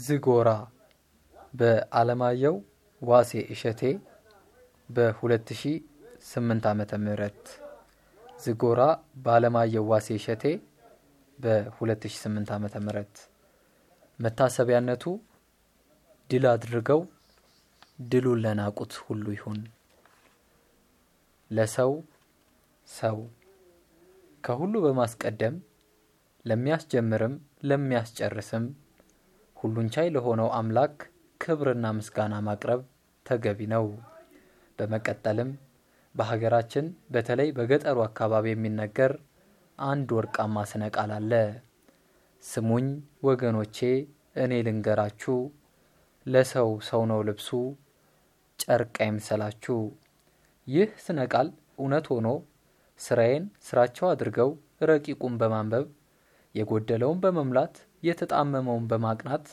ዝጎራ በአለማየሁ ዋሴ እሸቴ በ2008 ዓመተ ምህረት ዝጎራ በአለማየሁ ዋሴ እሸቴ በ2008 ዓመተ ምህረት መታሰቢያነቱ ድል አድርገው ድሉን ለናቁት ሁሉ ይሁን። ለሰው ሰው ከሁሉ በማስቀደም ለሚያስጀምርም ለሚያስጨርስም ሁሉን ቻይ ለሆነው አምላክ ክብርና ምስጋና ማቅረብ ተገቢ ነው። በመቀጠልም በሀገራችን በተለይ በገጠሩ አካባቢ የሚነገር አንድ ወርቃማ ስነ ቃል አለ። ስሙኝ ወገኖቼ እኔ ልንገራችሁ፣ ለሰው ሰው ነው ልብሱ፣ ጨርቅ አይምሰላችሁ። ይህ ስነ ቃል እውነት ሆኖ ስራዬን ስራቸው አድርገው ረቂቁን በማንበብ የጎደለውን በመሙላት የተጣመመውን በማቅናት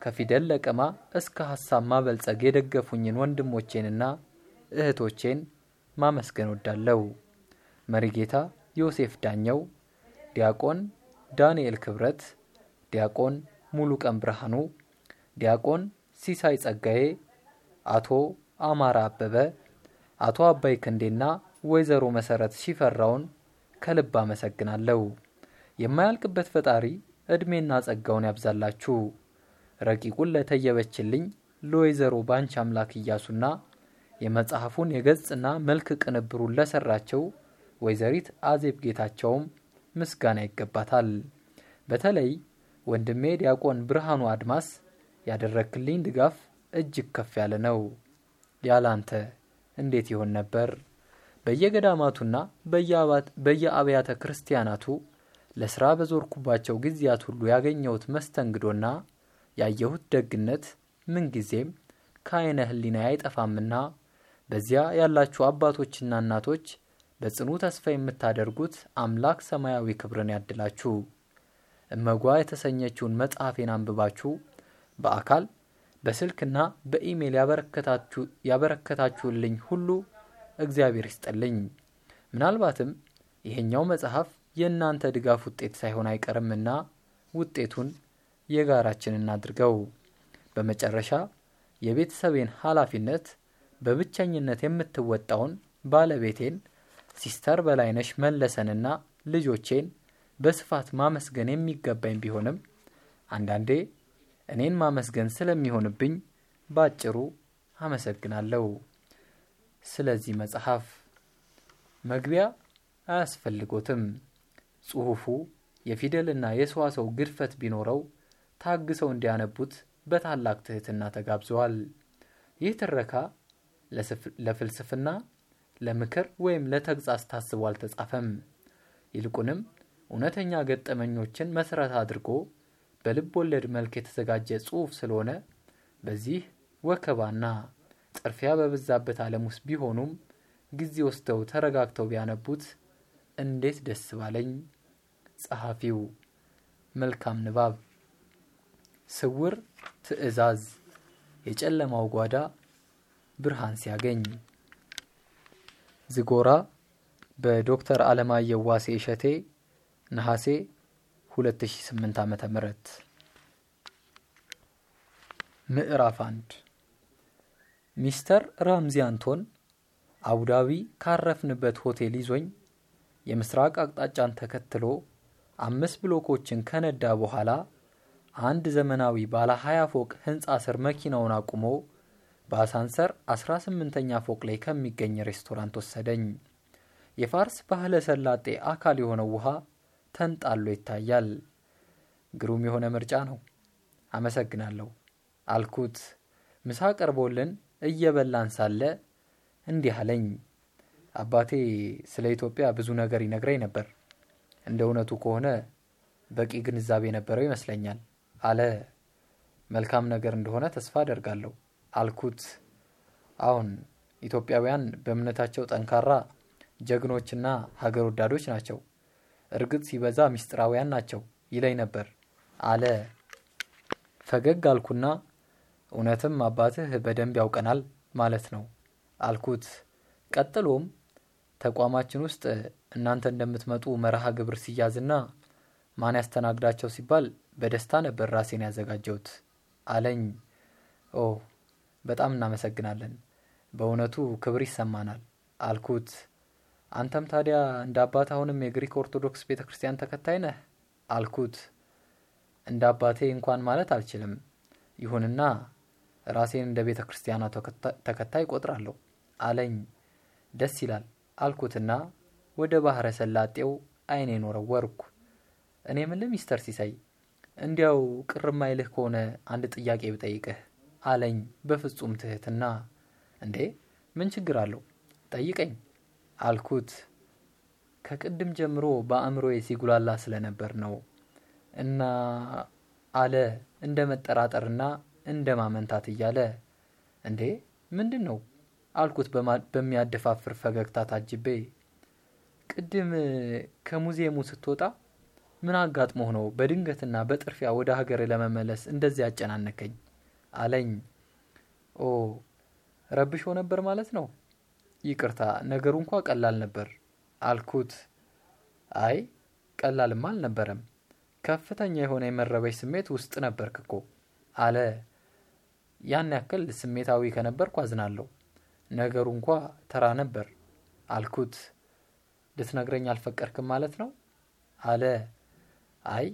ከፊደል ለቀማ እስከ ሀሳብ ማበልጸግ የደገፉኝን ወንድሞቼንና እህቶቼን ማመስገን ወዳለው መሪጌታ ዮሴፍ ዳኘው፣ ዲያቆን ዳንኤል ክብረት፣ ዲያቆን ሙሉቀን ብርሃኑ፣ ዲያቆን ሲሳይ ጸጋዬ፣ አቶ አማራ አበበ፣ አቶ አባይ ክንዴና ወይዘሮ መሰረት ሺፈራውን ከልብ አመሰግናለሁ። የማያልቅበት ፈጣሪ ዕድሜና ጸጋውን ያብዛላችሁ። ረቂቁን ለተየበችልኝ ለወይዘሮ ባንቺ አምላክ እያሱና የመጽሐፉን የገጽና መልክ ቅንብሩን ለሰራቸው ወይዘሪት አዜብ ጌታቸውም ምስጋና ይገባታል። በተለይ ወንድሜ ዲያቆን ብርሃኑ አድማስ ያደረክልኝ ድጋፍ እጅግ ከፍ ያለ ነው። ያላንተ እንዴት ይሆን ነበር? በየገዳማቱና በየአብያተ ክርስቲያናቱ ለስራ በዞርኩባቸው ጊዜያት ሁሉ ያገኘሁት መስተንግዶና ያየሁት ደግነት ምንጊዜም ከአይነ ሕሊና አይጠፋምና በዚያ ያላችሁ አባቶችና እናቶች በጽኑ ተስፋ የምታደርጉት አምላክ ሰማያዊ ክብርን ያድላችሁ። እመጓ የተሰኘችውን መጽሐፌን አንብባችሁ በአካል በስልክና በኢሜይል ያበረከታችሁልኝ ሁሉ እግዚአብሔር ይስጥልኝ። ምናልባትም ይሄኛው መጽሐፍ የእናንተ ድጋፍ ውጤት ሳይሆን አይቀርምና ውጤቱን የጋራችን እናድርገው። በመጨረሻ የቤተሰቤን ኃላፊነት በብቸኝነት የምትወጣውን ባለቤቴን ሲስተር በላይነሽ መለሰንና ልጆቼን በስፋት ማመስገን የሚገባኝ ቢሆንም አንዳንዴ እኔን ማመስገን ስለሚሆንብኝ ባጭሩ አመሰግናለሁ። ስለዚህ መጽሐፍ መግቢያ አያስፈልጎትም። ጽሑፉ የፊደልና የሰዋሰው ግድፈት ቢኖረው ታግሰው እንዲያነቡት በታላቅ ትህትና ተጋብዘዋል። ይህ ትረካ ለፍልስፍና፣ ለምክር ወይም ለተግጻጽ ታስቦ አልተጻፈም። ይልቁንም እውነተኛ ገጠመኞችን መሰረት አድርጎ በልብ ወለድ መልክ የተዘጋጀ ጽሑፍ ስለሆነ በዚህ ወከባና ጥርፊያ በበዛበት ዓለም ውስጥ ቢሆኑም ጊዜ ወስደው ተረጋግተው ቢያነቡት እንዴት ደስ ባለኝ። ጸሐፊው መልካም ንባብ። ስውር ትዕዛዝ የጨለማው ጓዳ ብርሃን ሲያገኝ። ዝጎራ በዶክተር አለማየሁ ዋሴ እሸቴ ነሐሴ 2008 ዓመተ ምህረት ምዕራፍ አንድ ሚስተር ራምዚ አንቶን አቡዳቢ ካረፍንበት ሆቴል ይዞኝ የምስራቅ አቅጣጫን ተከትሎ አምስት ብሎኮችን ከነዳ በኋላ አንድ ዘመናዊ ባለ 20 ፎቅ ህንፃ ስር መኪናውን አቁሞ በአሳንሰር 18ኛ ፎቅ ላይ ከሚገኝ ሬስቶራንት ወሰደኝ። የፋርስ ባህለ ሰላጤ አካል የሆነው ውሃ ተንጣሎ ይታያል። ግሩም የሆነ ምርጫ ነው። አመሰግናለሁ አልኩት። ምሳ ቀርቦልን እየበላን ሳለ እንዲህ አለኝ። አባቴ ስለ ኢትዮጵያ ብዙ ነገር ይነግረኝ ነበር። እንደ እውነቱ ከሆነ በቂ ግንዛቤ ነበረው ይመስለኛል አለ። መልካም ነገር እንደሆነ ተስፋ አደርጋለሁ አልኩት። አሁን ኢትዮጵያውያን በእምነታቸው ጠንካራ ጀግኖችና ሀገር ወዳዶች ናቸው። እርግጥ ሲበዛ ምስጢራውያን ናቸው ይለኝ ነበር አለ። ፈገግ አልኩና እውነትም አባትህ በደንብ ያውቀናል ማለት ነው አልኩት። ቀጥሎም ተቋማችን ውስጥ እናንተ እንደምትመጡ መርሃ ግብር ሲያዝና ማን ያስተናግዳቸው ሲባል በደስታ ነበር ራሴን ያዘጋጀሁት አለኝ። ኦ በጣም እናመሰግናለን። በእውነቱ ክብር ይሰማናል አልኩት። አንተም ታዲያ እንደ አባት አሁንም የግሪክ ኦርቶዶክስ ቤተ ክርስቲያን ተከታይ ነህ? አልኩት። እንደ አባቴ እንኳን ማለት አልችልም። ይሁንና ራሴን እንደ ቤተ ክርስቲያኗ ተከታይ ቆጥራለሁ አለኝ። ደስ ይላል አልኩትና ወደ ባህረ ሰላጤው አይኔን ወረወርኩ። እኔ ምልህ ሚስተር ሲሳይ እንዲያው ቅር ማይልህ ከሆነ አንድ ጥያቄ ብጠይቅህ አለኝ በፍጹም ትህትና። እንዴ ምን ችግር አለው ጠይቀኝ አልኩት። ከቅድም ጀምሮ በአእምሮዬ ሲጉላላ ስለነበር ነው እና አለ እንደ መጠራጠርና እንደ ማመንታት እያለ። እንዴ ምንድን ነው አልኩት በሚያደፋፍር ፈገግታ ታጅቤ። ቅድም ከሙዚየሙ ስትወጣ ምን አጋጥሞህ ነው በድንገትና በጥርፊያ ወደ ሀገር ለመመለስ እንደዚህ ያጨናነከኝ? አለኝ። ኦ ረብሾ ነበር ማለት ነው? ይቅርታ ነገሩ እንኳ ቀላል ነበር አልኩት። አይ ቀላልማ አልነበረም፣ ከፍተኛ የሆነ የመረበሽ ስሜት ውስጥ ነበርክ እኮ አለ። ያን ያክል ስሜታዊ ከነበርኩ አዝናለሁ። ነገሩ እንኳ ተራ ነበር አልኩት። ልትነግረኝ አልፈቀድክም ማለት ነው? አለ። አይ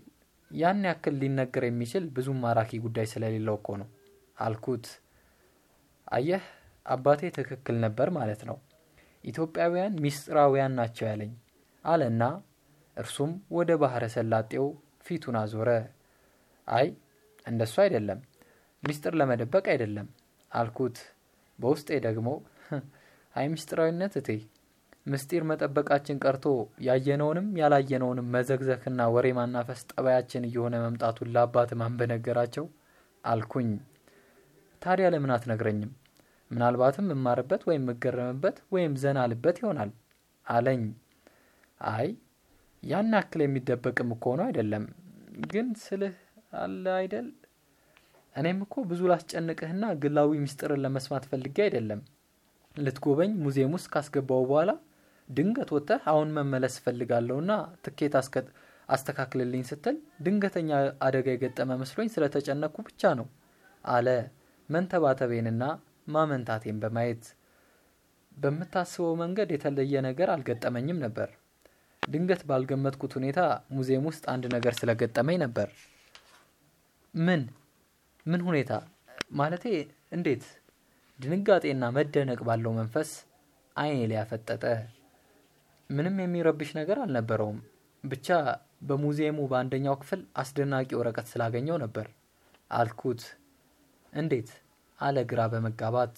ያን ያክል ሊነገር የሚችል ብዙም ማራኪ ጉዳይ ስለሌለው እኮ ነው አልኩት። አየህ አባቴ ትክክል ነበር ማለት ነው። ኢትዮጵያውያን ሚስጥራውያን ናቸው ያለኝ አለና እርሱም ወደ ባህረ ሰላጤው ፊቱን አዞረ። አይ እንደሱ አይደለም፣ ሚስጥር ለመደበቅ አይደለም አልኩት። በውስጤ ደግሞ አይ ሚስጥራዊነት እቴ ምስጢር መጠበቃችን ቀርቶ ያየነውንም ያላየነውንም መዘግዘክና ወሬ ማናፈስ ጠባያችን እየሆነ መምጣቱን ለአባት ማን በነገራቸው አልኩኝ። ታዲያ ለምን አትነግረኝም? ምናልባትም እማርበት ወይም እገረምበት ወይም ዘና ልበት ይሆናል አለኝ። አይ ያን ያክል የሚደበቅም እኮ ነው አይደለም፣ ግን ስልህ አለ አይደል እኔም እኮ ብዙ ላስጨንቅህና ግላዊ ምስጢርን ለመስማት ፈልጌ አይደለም። ልትጎበኝ ሙዚየም ውስጥ ካስገባው በኋላ ድንገት ወጥተህ አሁን መመለስ እፈልጋለሁና ትኬት አስተካክልልኝ ስትል ድንገተኛ አደጋ የገጠመ መስሎኝ ስለተጨነቅኩ ብቻ ነው አለ መንተባተቤንና ማመንታቴን በማየት። በምታስበው መንገድ የተለየ ነገር አልገጠመኝም ነበር። ድንገት ባልገመትኩት ሁኔታ ሙዚየም ውስጥ አንድ ነገር ስለገጠመኝ ነበር። ምን ምን ሁኔታ ማለቴ እንዴት? ድንጋጤና መደነቅ ባለው መንፈስ አይኔ ሊያፈጠጠ። ምንም የሚረብሽ ነገር አልነበረውም። ብቻ በሙዚየሙ በአንደኛው ክፍል አስደናቂ ወረቀት ስላገኘው ነበር አልኩት። እንዴት? አለ ግራ በመጋባት።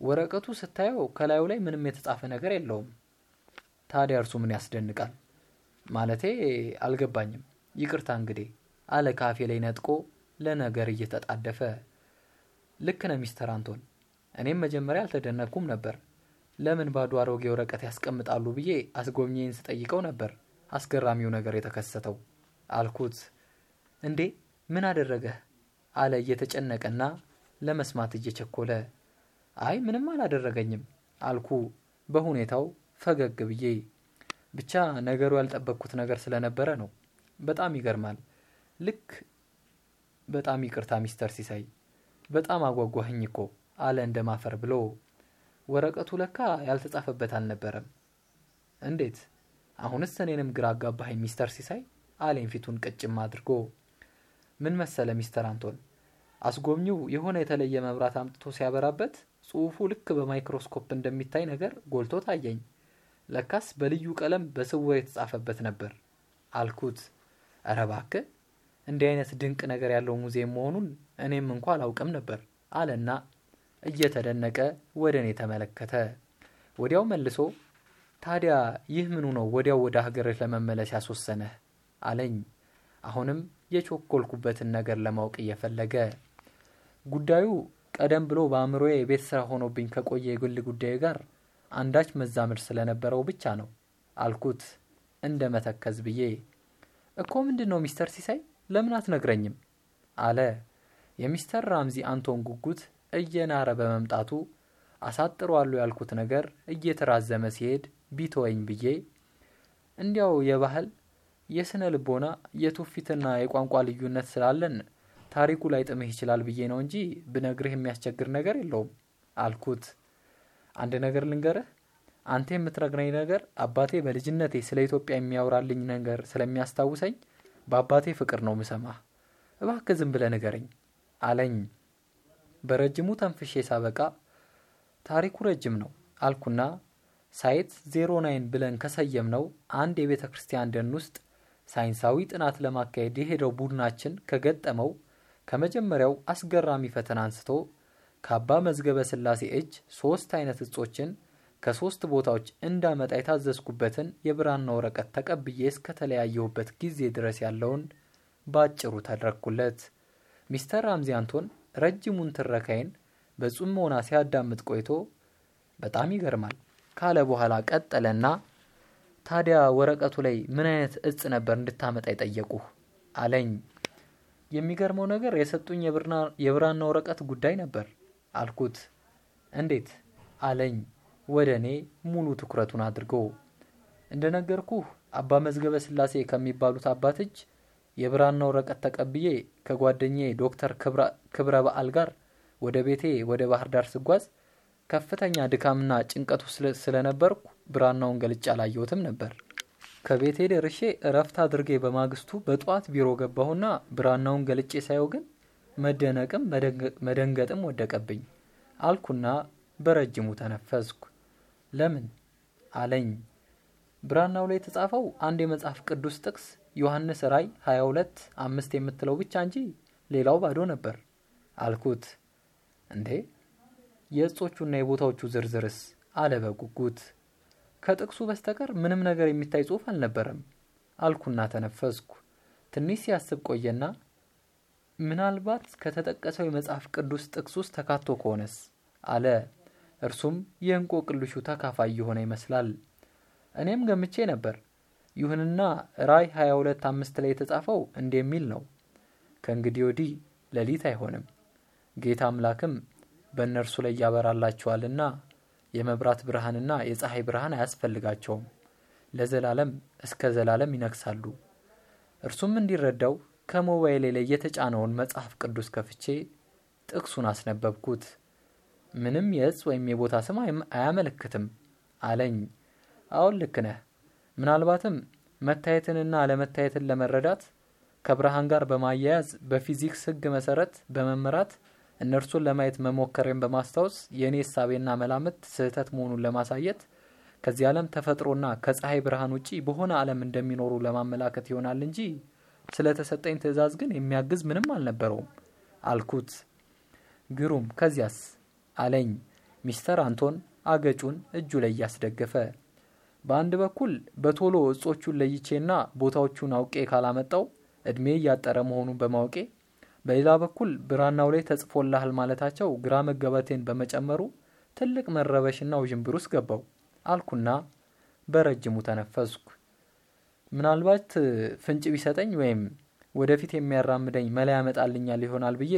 ወረቀቱ ስታየው ከላዩ ላይ ምንም የተጻፈ ነገር የለውም። ታዲያ እርሱ ምን ያስደንቃል? ማለቴ አልገባኝም። ይቅርታ እንግዲህ አለ ካፌ ላይ ነጥቆ ለነገር እየተጣደፈ። ልክ ነህ ሚስተር አንቶን። እኔም መጀመሪያ አልተደነቅኩም ነበር። ለምን ባዶ አሮጌ ወረቀት ያስቀምጣሉ ብዬ አስጎብኚን ስጠይቀው ነበር አስገራሚው ነገር የተከሰተው አልኩት። እንዴ ምን አደረገህ? አለ እየተጨነቀና ለመስማት እየቸኮለ። አይ ምንም አላደረገኝም አልኩ በሁኔታው ፈገግ ብዬ። ብቻ ነገሩ ያልጠበቅኩት ነገር ስለነበረ ነው። በጣም ይገርማል። ልክ በጣም ይቅርታ ሚስተር ሲሳይ፣ በጣም አጓጓህኝ እኮ አለ እንደ ማፈር ብሎ። ወረቀቱ ለካ ያልተጻፈበት አልነበረም። እንዴት? አሁንስ እኔንም ግራ አጋባኸኝ ሚስተር ሲሳይ አለኝ ፊቱን ቅጭም አድርጎ። ምን መሰለ ሚስተር አንቶን፣ አስጎብኚው የሆነ የተለየ መብራት አምጥቶ ሲያበራበት ጽሑፉ ልክ በማይክሮስኮፕ እንደሚታይ ነገር ጎልቶ ታየኝ። ለካስ በልዩ ቀለም በስውር የተጻፈበት ነበር አልኩት። እረ እባክህ እንዲህ አይነት ድንቅ ነገር ያለው ሙዚየም መሆኑን እኔም እንኳ አላውቅም ነበር አለና እየተደነቀ ወደ እኔ ተመለከተ። ወዲያው መልሶ ታዲያ ይህ ምኑ ነው ወዲያው ወደ ሀገርህ ለመመለስ ያስወሰነህ አለኝ። አሁንም የቾኮልኩበትን ነገር ለማወቅ እየፈለገ ጉዳዩ ቀደም ብሎ በአእምሮዬ የቤት ስራ ሆኖብኝ ከቆየ የግል ጉዳይ ጋር አንዳች መዛመድ ስለነበረው ብቻ ነው አልኩት እንደ መተከዝ ብዬ። እኮ ምንድን ነው ሚስተር ሲሳይ ለምን አትነግረኝም? አለ። የሚስተር ራምዚ አንቶን ጉጉት እየናረ በመምጣቱ አሳጥሯሉ ያልኩት ነገር እየተራዘመ ሲሄድ ቢተወኝ ብዬ እንዲያው የባህል የስነ ልቦና የትውፊትና የቋንቋ ልዩነት ስላለን ታሪኩ ላይ ጥምህ ይችላል ብዬ ነው እንጂ ብነግርህ የሚያስቸግር ነገር የለውም አልኩት። አንድ ነገር ልንገርህ፣ አንተ የምትነግረኝ ነገር አባቴ በልጅነቴ ስለ ኢትዮጵያ የሚያወራልኝ ነገር ስለሚያስታውሰኝ በአባቴ ፍቅር ነው ምሰማህ። እባክህ ዝም ብለህ ንገረኝ አለኝ። በረጅሙ ተንፍሼ ሳበቃ ታሪኩ ረጅም ነው አልኩና site zero nine ብለን ከሰየምነው አንድ የቤተ ክርስቲያን ደን ውስጥ ሳይንሳዊ ጥናት ለማካሄድ የሄደው ቡድናችን ከገጠመው ከመጀመሪያው አስገራሚ ፈተና አንስቶ ከአባ መዝገበ ስላሴ እጅ ሶስት አይነት እጾችን ከሶስት ቦታዎች እንዳመጣ የታዘዝኩበትን የብራና ወረቀት ተቀብዬ እስከተለያየሁበት ጊዜ ድረስ ያለውን ባጭሩ ተደረግኩለት። ሚስተር ራምዚ አንቶን ረጅሙን ትረካይን በጽሞና ሲያዳምጥ ቆይቶ በጣም ይገርማል ካለ በኋላ ቀጠለና ታዲያ ወረቀቱ ላይ ምን አይነት እጽ ነበር እንድታመጣ የጠየቁህ አለኝ። የሚገርመው ነገር የሰጡኝ የብራና ወረቀት ጉዳይ ነበር አልኩት። እንዴት አለኝ ወደ እኔ ሙሉ ትኩረቱን አድርጎ። እንደነገርኩህ አባ መዝገበ ስላሴ ከሚባሉት አባት እጅ የብራና ወረቀት ተቀብዬ ከጓደኛዬ ዶክተር ክብረ በዓል ጋር ወደ ቤቴ ወደ ባህር ዳር ስጓዝ ከፍተኛ ድካምና ጭንቀቱ ስለነበርኩ ብራናውን ገልጬ አላየሁትም ነበር። ከቤቴ ደርሼ እረፍት አድርጌ በማግስቱ በጠዋት ቢሮ ገባሁና ብራናውን ገልጬ ሳየው ግን መደነቅም መደንገጥም ወደቀብኝ። አልኩና በረጅሙ ተነፈስኩ። ለምን አለኝ። ብራናው ላይ የተጻፈው አንድ የመጽሐፍ ቅዱስ ጥቅስ ዮሐንስ ራይ 22 አምስት የምትለው ብቻ እንጂ ሌላው ባዶ ነበር አልኩት። እንዴ የእጾቹና የቦታዎቹ ዝርዝርስ? አለ በጉጉት። ከጥቅሱ በስተቀር ምንም ነገር የሚታይ ጽሑፍ አልነበረም አልኩና ተነፈስኩ። ትንሽ ሲያስብ ቆየና ምናልባት ከተጠቀሰው የመጽሐፍ ቅዱስ ጥቅስ ውስጥ ተካቶ ከሆነስ አለ። እርሱም የእንቆቅልሹ ተካፋይ የሆነ ይመስላል። እኔም ገምቼ ነበር። ይሁንና ራይ 22 አምስት ላይ የተጻፈው እንደሚል ነው፣ ከእንግዲህ ወዲህ ሌሊት አይሆንም፣ ጌታ አምላክም በእነርሱ ላይ ያበራላቸዋልና የመብራት ብርሃንና የፀሐይ ብርሃን አያስፈልጋቸውም፣ ለዘላለም እስከ ዘላለም ይነግሳሉ። እርሱም እንዲረዳው ከሞባይሌ ላይ የተጫነውን መጽሐፍ ቅዱስ ከፍቼ ጥቅሱን አስነበብኩት። ምንም የእጽ ወይም የቦታ ስም አያመለክትም አለኝ። አሁን ልክ ነህ። ምናልባትም መታየትንና አለመታየትን ለመረዳት ከብርሃን ጋር በማያያዝ በፊዚክስ ሕግ መሰረት በመመራት እነርሱን ለማየት መሞከሬን በማስታወስ የእኔ እሳቤና መላምት ስህተት መሆኑን ለማሳየት ከዚህ ዓለም ተፈጥሮና ከፀሐይ ብርሃን ውጪ በሆነ ዓለም እንደሚኖሩ ለማመላከት ይሆናል እንጂ ስለተሰጠኝ ትዕዛዝ ግን የሚያግዝ ምንም አልነበረውም አልኩት። ግሩም፣ ከዚያስ አለኝ ሚስተር አንቶን አገጩን እጁ ላይ እያስደገፈ። በአንድ በኩል በቶሎ እጾቹን ለይቼና ቦታዎቹን አውቄ ካላመጣው እድሜ እያጠረ መሆኑን በማወቄ በሌላ በኩል ብራናው ላይ ተጽፎልሃል ማለታቸው ግራ መገባቴን በመጨመሩ ትልቅ መረበሽና ውዥንብር ውስጥ ገባው አልኩና በረጅሙ ተነፈስኩ። ምናልባት ፍንጭ ቢሰጠኝ ወይም ወደፊት የሚያራምደኝ መላ ያመጣልኛል ይሆናል ብዬ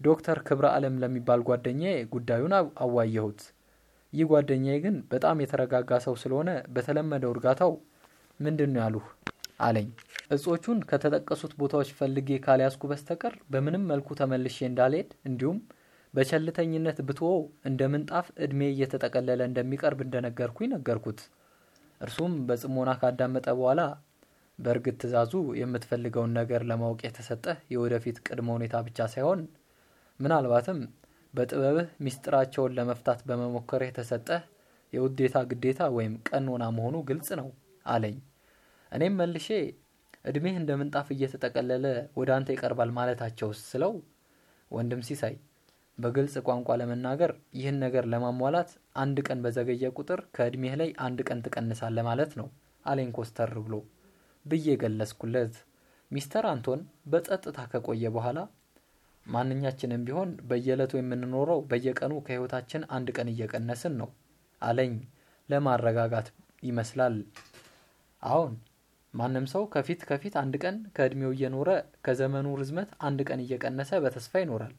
ዶክተር ክብረ ዓለም ለሚባል ጓደኛዬ ጉዳዩን አዋየሁት። ይህ ጓደኛዬ ግን በጣም የተረጋጋ ሰው ስለሆነ በተለመደው እርጋታው ምንድን ነው ያሉህ አለኝ። እጾቹን ከተጠቀሱት ቦታዎች ፈልጌ ካልያዝኩ በስተቀር በምንም መልኩ ተመልሼ እንዳልሄድ እንዲሁም በቸልተኝነት ብትዎ እንደ ምንጣፍ እድሜ እየተጠቀለለ እንደሚቀርብ እንደነገርኩኝ ነገርኩት። እርሱም በጽሞና ካዳመጠ በኋላ በእርግጥ ትእዛዙ የምትፈልገውን ነገር ለማወቅ የተሰጠህ የወደፊት ቅድመ ሁኔታ ብቻ ሳይሆን ምናልባትም በጥበብህ ሚስጥራቸውን ለመፍታት በመሞከር የተሰጠህ የውዴታ ግዴታ ወይም ቀኖና መሆኑ ግልጽ ነው አለኝ። እኔም መልሼ እድሜህ እንደ ምንጣፍ እየተጠቀለለ ወደ አንተ ይቀርባል ማለታቸውስ ስለው ወንድም ሲሳይ በግልጽ ቋንቋ ለመናገር ይህን ነገር ለማሟላት አንድ ቀን በዘገየ ቁጥር ከእድሜህ ላይ አንድ ቀን ትቀንሳለህ ማለት ነው አለኝ ኮስተር ብሎ ብዬ ገለጽኩለት። ሚስተር አንቶን በጸጥታ ከቆየ በኋላ ማንኛችንም ቢሆን በየዕለቱ የምንኖረው በየቀኑ ከህይወታችን አንድ ቀን እየቀነስን ነው አለኝ ለማረጋጋት ይመስላል። አሁን ማንም ሰው ከፊት ከፊት አንድ ቀን ከእድሜው እየኖረ ከዘመኑ ርዝመት አንድ ቀን እየቀነሰ በተስፋ ይኖራል።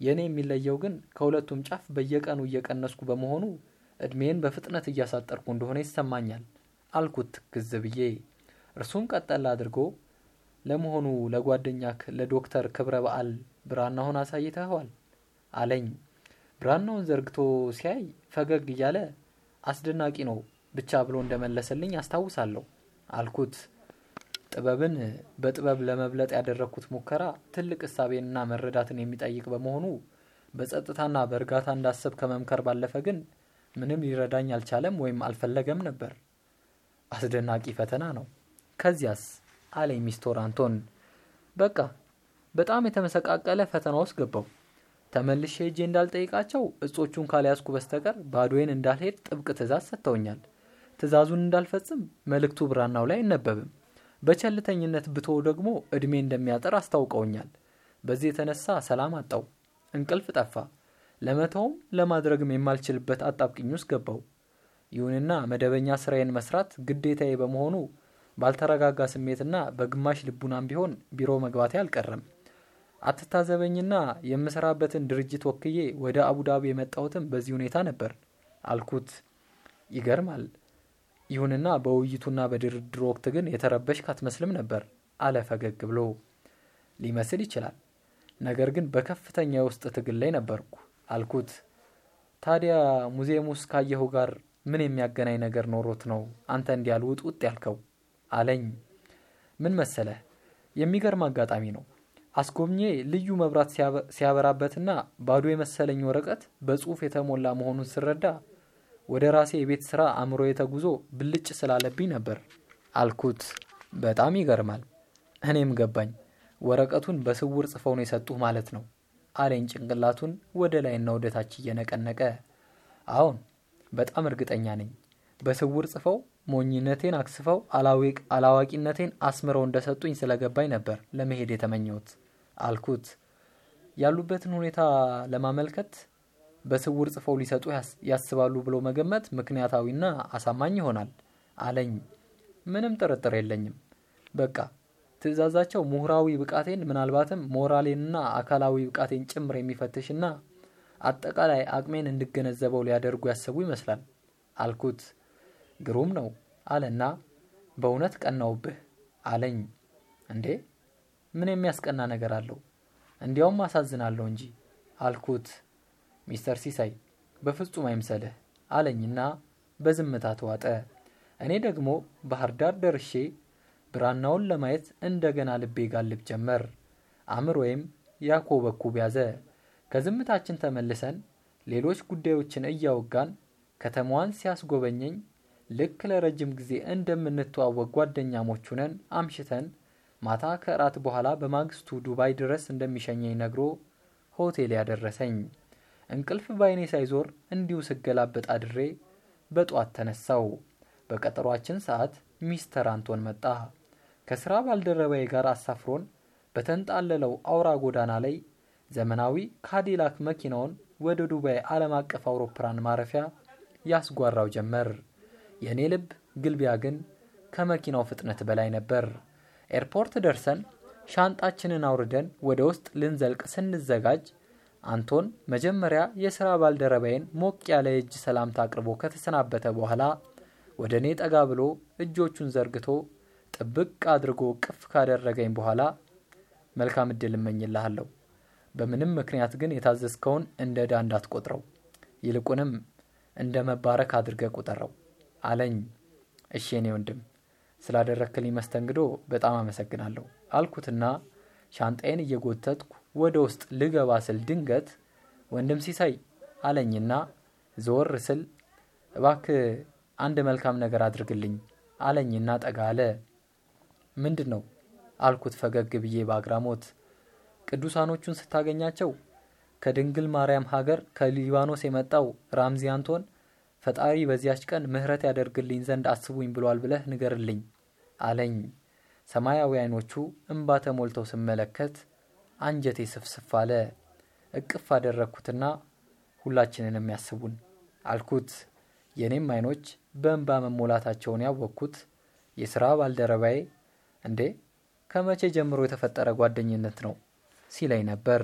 የእኔ የሚለየው ግን ከሁለቱም ጫፍ በየቀኑ እየቀነስኩ በመሆኑ እድሜን በፍጥነት እያሳጠርኩ እንደሆነ ይሰማኛል አልኩት ትክዝ ብዬ። እርሱም ቀጠል አድርጎ ለመሆኑ ለጓደኛክ ለዶክተር ክብረ በዓል ብራናውን አሳይተኸዋል? አለኝ። ብራናውን ዘርግቶ ሲያይ ፈገግ እያለ አስደናቂ ነው ብቻ ብሎ እንደመለሰልኝ አስታውሳለሁ አልኩት። ጥበብን በጥበብ ለመብለጥ ያደረግኩት ሙከራ ትልቅ እሳቤንና መረዳትን የሚጠይቅ በመሆኑ በጸጥታና በእርጋታ እንዳሰብ ከመምከር ባለፈ ግን ምንም ሊረዳኝ አልቻለም ወይም አልፈለገም ነበር። አስደናቂ ፈተና ነው። ከዚያስ አለኝ ሚስቶር አንቶን። በቃ በጣም የተመሰቃቀለ ፈተና ውስጥ ገባው። ተመልሼ ሄጄ እንዳልጠይቃቸው እጾቹን ካልያዝኩ በስተቀር ባዶዬን እንዳልሄድ ጥብቅ ትእዛዝ ሰጥተውኛል። ትእዛዙን እንዳልፈጽም መልእክቱ ብራናው ላይ አይነበብም። በቸልተኝነት ብቶ ደግሞ እድሜ እንደሚያጠር አስታውቀውኛል። በዚህ የተነሳ ሰላም አጣው፣ እንቅልፍ ጠፋ። ለመተውም ለማድረግም የማልችልበት አጣብቅኝ ውስጥ ገባው። ይሁንና መደበኛ ስራዬን መስራት ግዴታዬ በመሆኑ ባልተረጋጋ ስሜትና በግማሽ ልቡናም ቢሆን ቢሮ መግባቴ አልቀረም። አትታዘበኝና የምሰራበትን ድርጅት ወክዬ ወደ አቡዳቢ የመጣሁትም በዚህ ሁኔታ ነበር አልኩት። ይገርማል። ይሁንና በውይይቱና በድርድሩ ወቅት ግን የተረበሽክ አትመስልም ነበር አለ ፈገግ ብሎ። ሊመስል ይችላል፣ ነገር ግን በከፍተኛ የውስጥ ትግል ላይ ነበርኩ አልኩት። ታዲያ ሙዚየም ውስጥ ካየሁ ጋር ምን የሚያገናኝ ነገር ኖሮት ነው አንተ እንዲያል ውጥ ውጥ ያልከው? አለኝ። ምን መሰለህ፣ የሚገርም አጋጣሚ ነው። አስጎብኜ ልዩ መብራት ሲያበራበትና ባዶ የመሰለኝ ወረቀት በጽሁፍ የተሞላ መሆኑን ስረዳ ወደ ራሴ የቤት ስራ አእምሮ የተጉዞ ብልጭ ስላለብኝ ነበር አልኩት። በጣም ይገርማል። እኔም ገባኝ። ወረቀቱን በስውር ጽፈው ነው የሰጡህ ማለት ነው አለኝ ጭንቅላቱን ወደ ላይና ወደ ታች እየነቀነቀ። አዎን በጣም እርግጠኛ ነኝ። በስውር ጽፈው ሞኝነቴን አክስፈው አላዋቂነቴን አስምረው እንደሰጡኝ ስለገባኝ ነበር ለመሄድ የተመኘሁት አልኩት። ያሉበትን ሁኔታ ለማመልከት በስውር ጽፈው ሊሰጡ ያስባሉ ብሎ መገመት ምክንያታዊና አሳማኝ ይሆናል አለኝ። ምንም ጥርጥር የለኝም። በቃ ትዕዛዛቸው ምሁራዊ ብቃቴን ምናልባትም ሞራሌንና አካላዊ ብቃቴን ጭምር የሚፈትሽና አጠቃላይ አቅሜን እንድገነዘበው ሊያደርጉ ያሰቡ ይመስላል አልኩት። ግሩም ነው አለና በእውነት ቀናውብህ አለኝ። እንዴ ምን የሚያስቀና ነገር አለው? እንዲያውም አሳዝናለሁ እንጂ አልኩት። ሚስተር ሲሳይ በፍጹም አይምሰልህ አለኝና በዝምታ ተዋጠ። እኔ ደግሞ ባህር ዳር ደርሼ ብራናውን ለማየት እንደገና ልቤ ጋልብ ጀመር። አእምሮዬም ያኮበኩብ ያዘ። ከዝምታችን ተመልሰን ሌሎች ጉዳዮችን እያወጋን ከተማዋን ሲያስጎበኘኝ ልክ ለረጅም ጊዜ እንደምንተዋወቅ ጓደኛሞች ሁነን አምሽተን ማታ ከእራት በኋላ በማግስቱ ዱባይ ድረስ እንደሚሸኘኝ ነግሮ ሆቴል ያደረሰኝ። እንቅልፍ ባይኔ ሳይዞር እንዲሁ ስገላበጥ አድሬ በጧት ተነሳው። በቀጠሯችን ሰዓት ሚስተር አንቶን መጣ። ከስራ ባልደረባዬ ጋር አሳፍሮን በተንጣለለው አውራ ጎዳና ላይ ዘመናዊ ካዲላክ መኪናውን ወደ ዱባይ ዓለም አቀፍ አውሮፕላን ማረፊያ ያስጓራው ጀመር። የእኔ ልብ ግልቢያ ግን ከመኪናው ፍጥነት በላይ ነበር። ኤርፖርት ደርሰን ሻንጣችንን አውርደን ወደ ውስጥ ልንዘልቅ ስንዘጋጅ አንቶን መጀመሪያ የሥራ ባልደረባዬን ሞቅ ያለ የእጅ ሰላምታ አቅርቦ ከተሰናበተ በኋላ ወደ እኔ ጠጋ ብሎ እጆቹን ዘርግቶ ጥብቅ አድርጎ ቅፍ ካደረገኝ በኋላ መልካም ዕድል እመኝልሃለሁ። በምንም ምክንያት ግን የታዘዝከውን እንደ ዕዳ እንዳትቆጥረው፣ ይልቁንም እንደ መባረክ አድርገ ቁጠረው አለኝ። እሺ የኔ ወንድም ስላደረክልኝ መስተንግዶ በጣም አመሰግናለሁ አልኩትና ሻንጣዬን እየጎተትኩ ወደ ውስጥ ልገባ ስል ድንገት ወንድም ሲሳይ አለኝና ዘወር ስል እባክህ አንድ መልካም ነገር አድርግልኝ አለኝና ጠጋ አለ። ምንድን ነው አልኩት ፈገግ ብዬ በአግራሞት። ቅዱሳኖቹን ስታገኛቸው ከድንግል ማርያም ሀገር ከሊባኖስ የመጣው ራምዚ አንቶን ፈጣሪ በዚያች ቀን ምሕረት ያደርግልኝ ዘንድ አስቡኝ ብሏል ብለህ ንገርልኝ አለኝ። ሰማያዊ አይኖቹ እምባ ተሞልተው ስመለከት አንጀቴ ስፍስፍ አለ። እቅፍ አደረግኩትና ሁላችንንም ያስቡን አልኩት። የእኔም አይኖች በእንባ መሞላታቸውን ያወቅኩት የሥራ ባልደረባዬ እንዴ ከመቼ ጀምሮ የተፈጠረ ጓደኝነት ነው ሲለኝ ነበር።